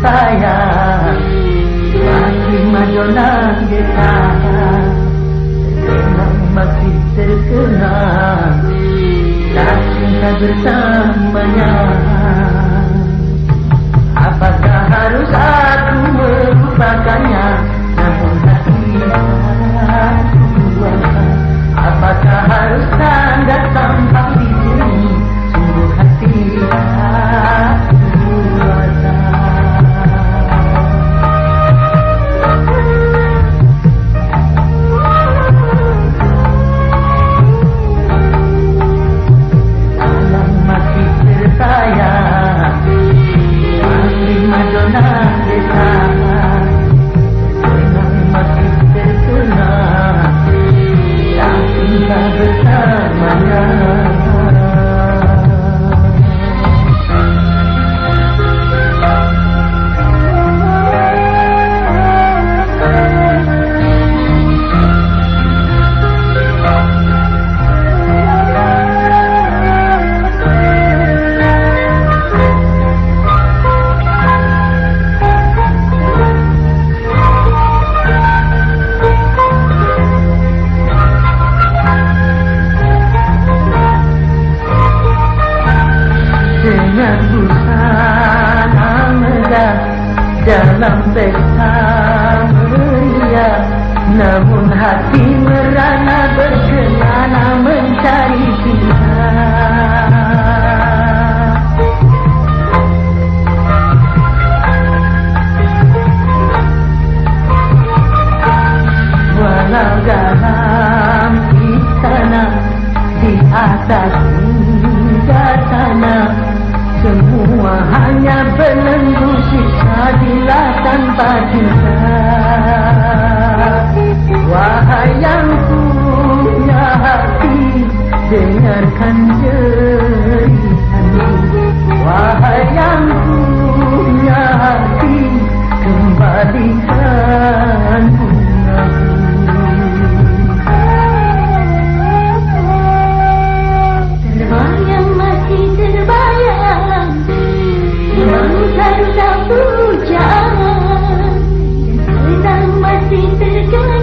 sayang. Masih maju kita, memang masih terkenang Tak cinta bersamanya. Apakah harus aku melupakannya? Dalam pesta meria Namun hati merana berkelana mencari pihak Walau dalam istana di atas Pergilah tanpa cinta Wahai yang punya hati Dengarkan jeritanya Wahai yang punya hati Kembalikan Terbayang masih terbayang. Yang satu-satu sang masih terkait